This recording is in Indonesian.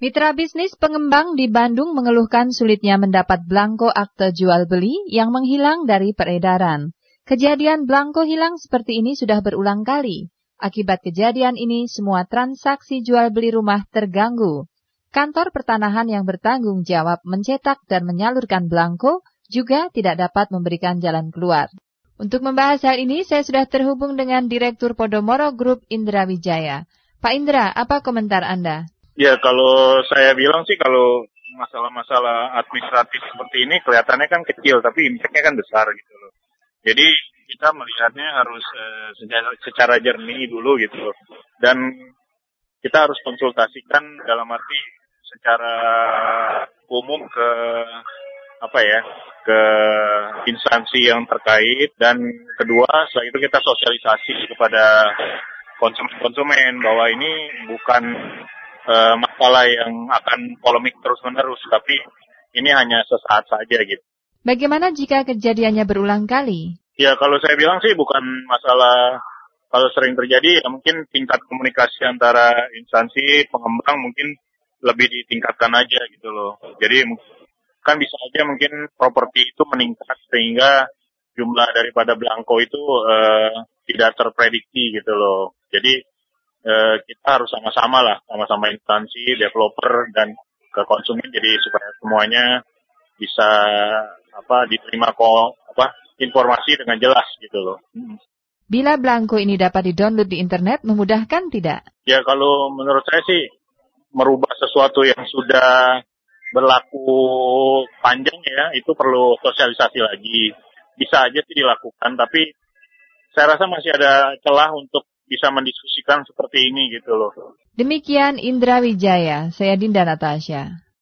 Mitra bisnis pengembang di Bandung mengeluhkan sulitnya mendapat belangko akte jual beli yang menghilang dari peredaran. Kejadian belangko hilang seperti ini sudah berulang kali. Akibat kejadian ini, semua transaksi jual beli rumah terganggu. Kantor pertanahan yang bertanggung jawab mencetak dan menyalurkan belangko juga tidak dapat memberikan jalan keluar. Untuk membahas hal ini, saya sudah terhubung dengan Direktur Podomoro Group Indra Wijaya. Pak Indra, apa komentar Anda? Ya kalau saya bilang sih kalau masalah-masalah administratif seperti ini kelihatannya kan kecil tapi impactnya kan besar gitu loh. Jadi kita melihatnya harus uh, secara, secara jernih dulu gitu loh. Dan kita harus konsultasikan dalam arti secara umum ke apa ya ke instansi yang terkait dan kedua setelah itu kita sosialisasi kepada konsumen-konsumen bahwa ini bukan uh, masalah yang akan polemik terus-menerus, tapi ini hanya sesaat saja gitu. Bagaimana jika kejadiannya berulang kali? Ya kalau saya bilang sih bukan masalah kalau sering terjadi ya mungkin tingkat komunikasi antara instansi pengembang mungkin lebih ditingkatkan aja gitu loh. Jadi kan bisa aja mungkin properti itu meningkat sehingga jumlah daripada belangko itu uh, tidak terprediksi gitu loh. Jadi eh, kita harus sama-sama lah, sama-sama instansi, developer dan ke konsumen jadi supaya semuanya bisa apa diterima kok apa informasi dengan jelas gitu loh. Hmm. Bila Blanko ini dapat di-download di internet, memudahkan tidak? Ya kalau menurut saya sih merubah sesuatu yang sudah berlaku panjang ya, itu perlu sosialisasi lagi. Bisa aja sih dilakukan, tapi saya rasa masih ada celah untuk bisa mendiskusikan seperti ini gitu loh. Demikian Indra Wijaya, saya Dinda Natasha.